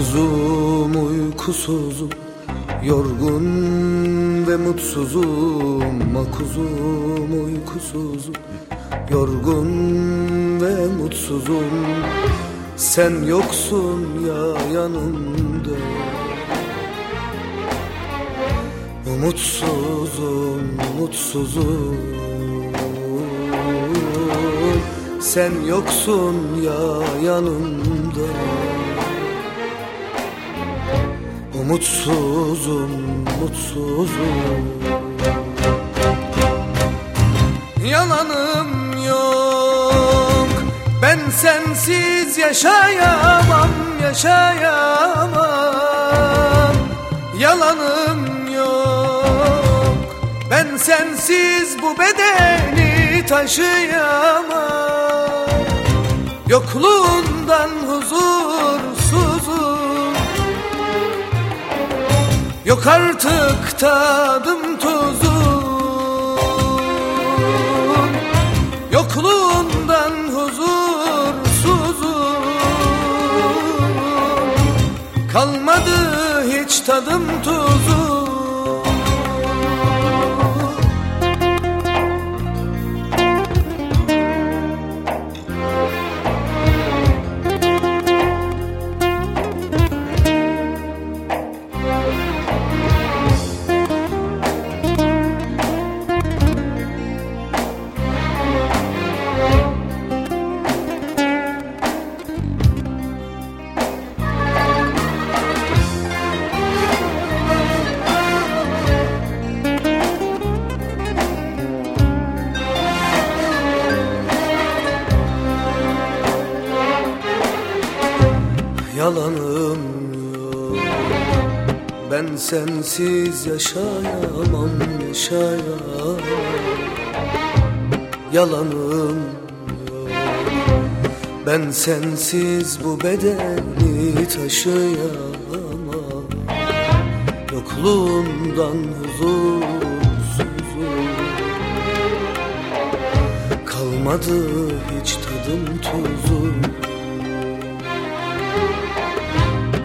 Makusum uykusuzum Yorgun ve mutsuzum. Makuzum uykusuzum Yorgun ve mutsuzum. Sen yoksun ya yanımda. Umutsuzum, mutsuzum Sen yoksun ya yanımda Umutsuzum, mutsuzum. Yalanım yok. Ben sensiz yaşayamam, yaşayamam. Yalanım yok. Ben sensiz bu bedeni taşıyamam. Yokluğundan huzursuzum Yok artık tadım tuzum Yokluğundan huzursuzum. Kalmadı hiç tadım tuzum Yalanım yok. Ben sensiz yaşayamam yaşayamam Yalanım yok. Ben sensiz bu bedeni taşıyamam. Yokluğundan huzursuzum Kalmadı hiç tadım tuzum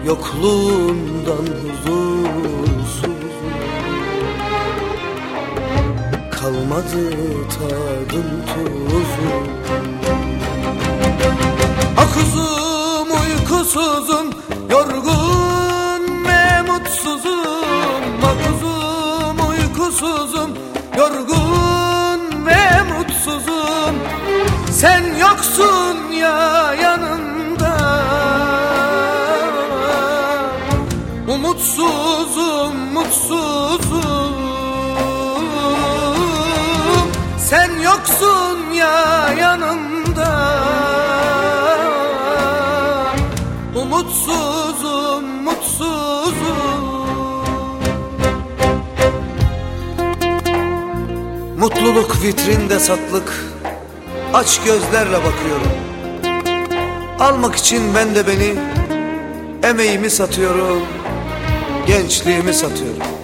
Yokluğundan huzursuzum Kalmadı tadım tuzum Akuzum uykusuzum Yorgun ve mutsuzum. Akuzum uykusuzum Yorgun ve mutsuzum. Sen yoksun Umutsuzum, mutsuzum. Sen yoksun ya yanımda. Umutsuzum, mutsuzum. Mutluluk vitrinde satlık. Aç gözlerle bakıyorum. Almak için ben de beni Emeğimi satıyorum Gençliğimi satıyorum